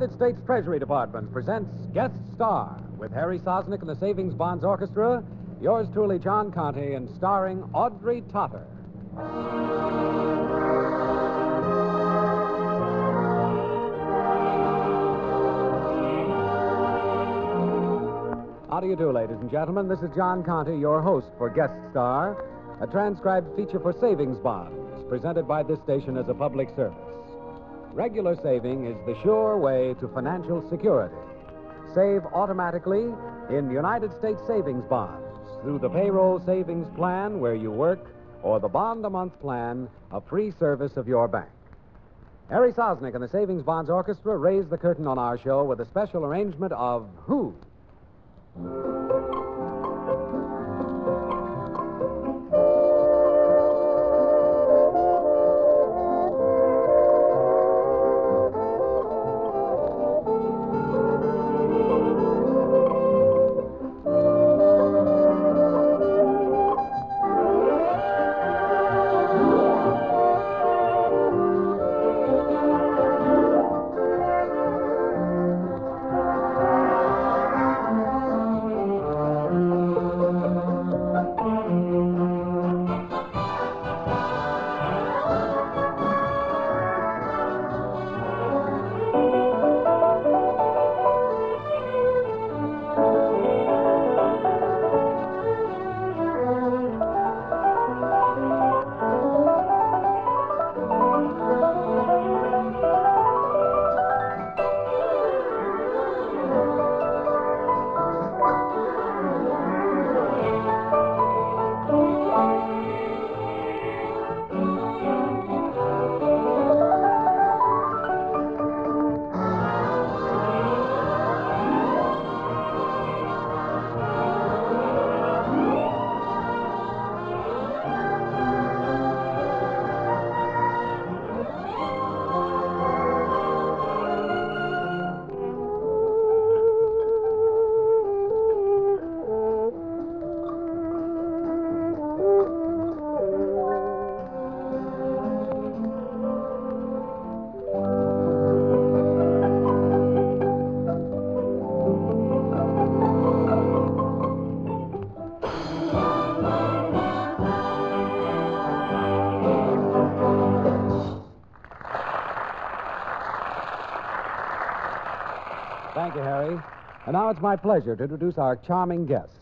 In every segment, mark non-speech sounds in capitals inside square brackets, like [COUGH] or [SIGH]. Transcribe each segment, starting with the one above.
United States Treasury Department presents Guest Star with Harry Sosnick and the Savings Bonds Orchestra, yours truly, John Conte, and starring Audrey Totter. How do you do, ladies and gentlemen? This is John Conte, your host for Guest Star, a transcribed feature for savings bonds presented by this station as a public service. Regular saving is the sure way to financial security. Save automatically in United States savings bonds through the payroll savings plan where you work or the bond a month plan, a free service of your bank. Harry Sosnick and the Savings Bonds Orchestra raise the curtain on our show with a special arrangement of Who? And now it's my pleasure to introduce our charming guest,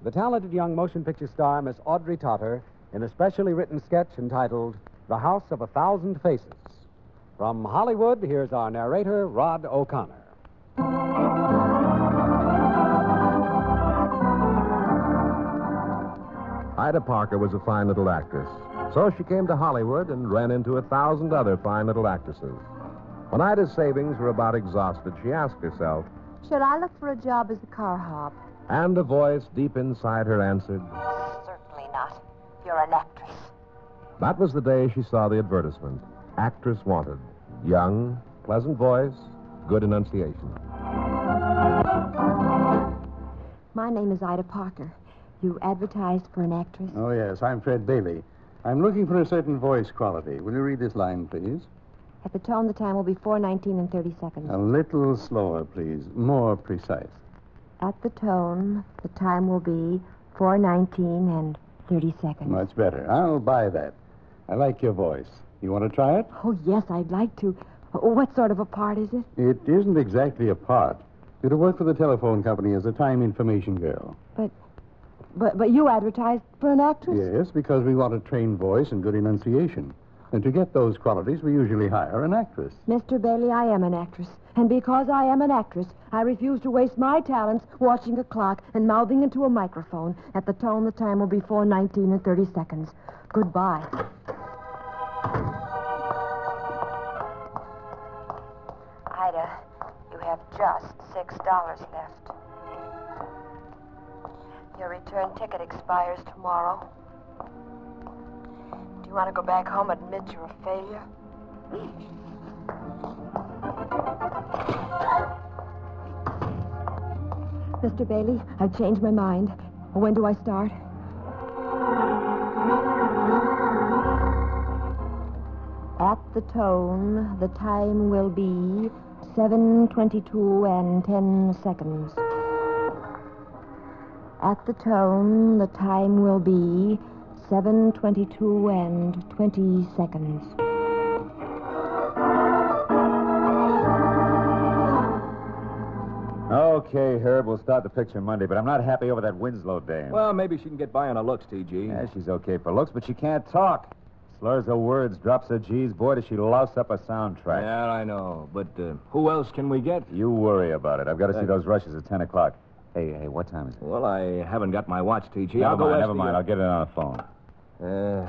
the talented young motion picture star, Miss Audrey Totter, in a specially written sketch entitled The House of a Thousand Faces. From Hollywood, here's our narrator, Rod O'Connor. Ida Parker was a fine little actress. So she came to Hollywood and ran into a thousand other fine little actresses. When Ida's savings were about exhausted, she asked herself, Should I look for a job as a car hop? and a voice deep inside her answered, Certainly not. You're an actress. That was the day she saw the advertisement. Actress wanted. Young, pleasant voice, good enunciation. My name is Ida Parker. You advertised for an actress? Oh, yes. I'm Fred Bailey. I'm looking for a certain voice quality. Will you read this line, please? At the tone, the time will be 419 and 30 seconds. A little slower, please. More precise. At the tone, the time will be 419 and 30 seconds. Much better. I'll buy that. I like your voice. You want to try it? Oh, yes, I'd like to. What sort of a part is it? It isn't exactly a part. You're to work for the telephone company as a time information girl. But, but but you advertised for an actress? Yes, because we want a trained voice and good enunciation. And to get those qualities, we usually hire an actress. Mr. Bailey, I am an actress. And because I am an actress, I refuse to waste my talents watching a clock and mouthing into a microphone. At the tone, the time will be 419 and 30 seconds. Goodbye. Ida, you have just six dollars left. Your return ticket expires tomorrow. You want to go back home admit you're a failure? Mr. Bailey, I've changed my mind. When do I start? At the tone, the time will be 7.22 and 10 seconds. At the tone, the time will be 7.22 and 20 seconds. Okay, Herb, we'll start the picture Monday, but I'm not happy over that Winslow dame. Well, maybe she can get by on her looks, TG. yeah, she's okay for looks, but she can't talk. Slurs her words, drops her G's. Boy, does she louse up a soundtrack. Yeah, I know. But uh, who else can we get? You worry about it. I've got to see Uh, those rushes at 10 o'clock. Hey, hey, what time is it? Well, I haven't got my watch, TG. never I'll go mind, ask never the- mind. I'll get it on the phone. Uh,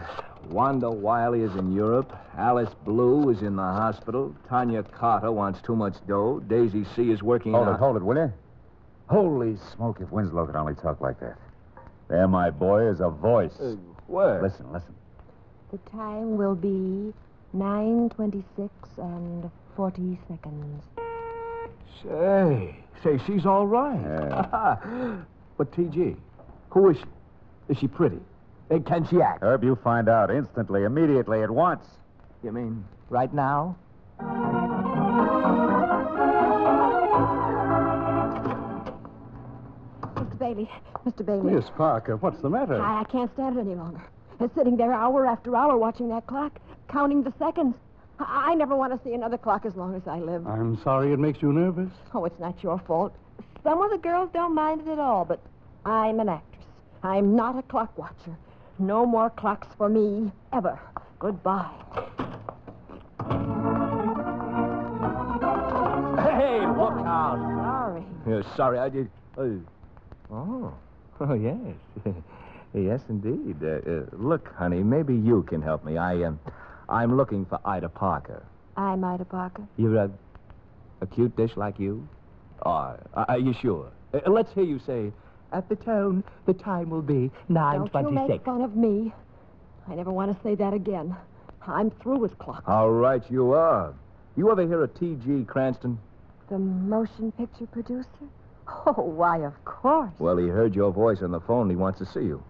Wanda Wiley is in Europe. Alice Blue is in the hospital. Tanya Carter wants too much dough. Daisy C is working Hold in it, hold it, will you? Holy smoke, if Winslow could only talk like that. There, my boy, is a voice. Uh, where? Listen, listen. The time will be 9.26 and 40 seconds. Say, say, she's all right. Yeah. [LAUGHS] but TG, who is she? Is she pretty? And can she act? Herb, you find out instantly, immediately, at once. You mean right now? Mr. Bailey, Mr. Bailey. Miss Parker, what's the matter? I, I can't stand it any longer. And sitting there hour after hour watching that clock, counting the seconds. I, I never want to see another clock as long as I live. I'm sorry it makes you nervous. Oh, it's not your fault. Some of the girls don't mind it at all, but I'm an actress. I'm not a clock watcher. No more clocks for me, ever. Goodbye. Hey, look out. Sorry. Yeah, sorry, I did. Uh, oh, oh [LAUGHS] yes, [LAUGHS] yes, indeed. Uh, uh, look, honey, maybe you can help me. I am, I'm looking for Ida Parker. I'm Ida Parker. You're a, a cute dish like you. Oh, are are you sure? Uh, let's hear you say. At the tone, the time will be nine Don't you make fun of me. I never want to say that again. I'm through with clocks. All right, you are. You ever hear of T.G. Cranston? The motion picture producer? Oh, why, of course. Well, he heard your voice on the phone. He wants to see you.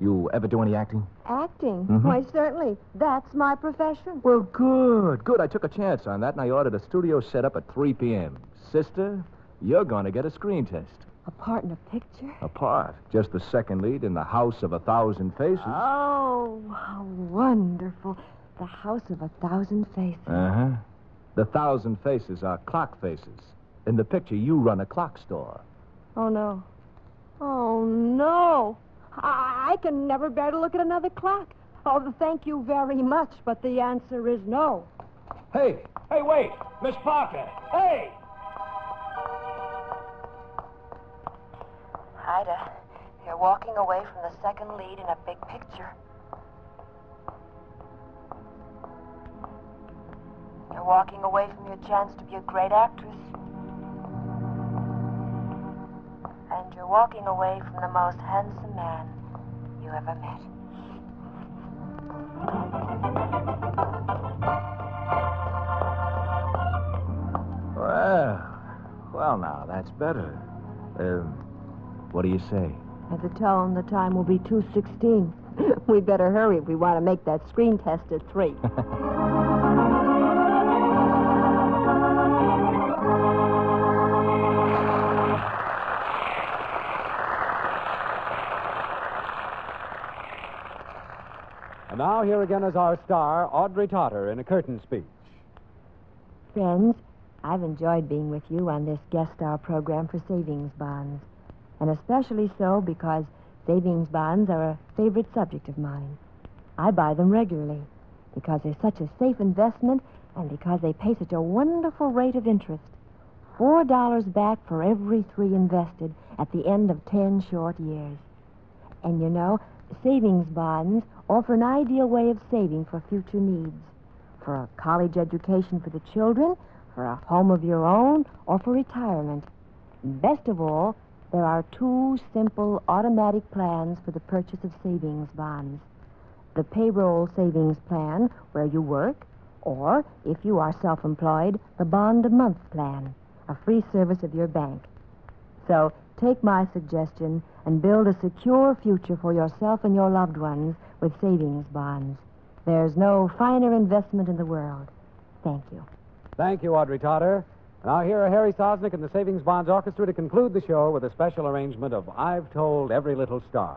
You ever do any acting? Acting? Mhm. Why, certainly. That's my profession. Well, good, good. I took a chance on that, and I ordered a studio set up at 3 p.m. Sister, you're going to get a screen test. A part in a picture? A part, just the second lead in The House of a Thousand Faces. Oh, how wonderful. The House of a Thousand Faces. Uh huh. The Thousand Faces are clock faces. In the picture, you run a clock store. Oh, no. Oh, no. I, I can never bear to look at another clock. Oh, thank you very much, but the answer is no. Hey, hey, wait, Miss Parker. Hey! You're away from the second lead in a big picture. You're walking away from your chance to be a great actress. And you're walking away from the most handsome man you ever met. Well, well, now, that's better. Um, what do you say? At the tone, the time will be 2.16. [LAUGHS] we better hurry if we want to make that screen test at 3. [LAUGHS] And now, here again is our star, Audrey Totter, in a curtain speech. Friends, I've enjoyed being with you on this guest star program for savings bonds. And especially so because savings bonds are a favorite subject of mine. I buy them regularly because they're such a safe investment and because they pay such a wonderful rate of interest. Four dollars back for every three invested at the end of ten short years. And you know, savings bonds offer an ideal way of saving for future needs for a college education for the children, for a home of your own, or for retirement. Best of all, there are two simple automatic plans for the purchase of savings bonds. The payroll savings plan, where you work, or, if you are self employed, the bond a month plan, a free service of your bank. So, take my suggestion and build a secure future for yourself and your loved ones with savings bonds. There's no finer investment in the world. Thank you. Thank you, Audrey Totter. Now, here are Harry Sosnick and the Savings Bonds Orchestra to conclude the show with a special arrangement of I've Told Every Little Star.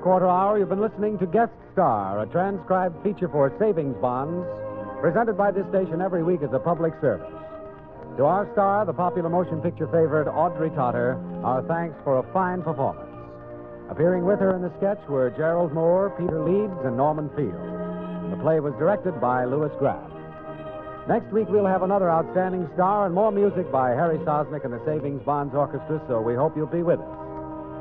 Past quarter hour, you've been listening to Guest Star, a transcribed feature for savings bonds, presented by this station every week as a public service. To our star, the popular motion picture favorite Audrey Totter, our thanks for a fine performance. Appearing with her in the sketch were Gerald Mohr, Peter Leeds, and Norman Field. The play was directed by Louis Graff. Next week, we'll have another outstanding star and more music by Harry Sosnick and the Savings Bonds Orchestra, so we hope you'll be with us.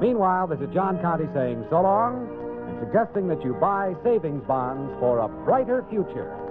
Meanwhile, this is John Conte saying so long and suggesting that you buy savings bonds for a brighter future.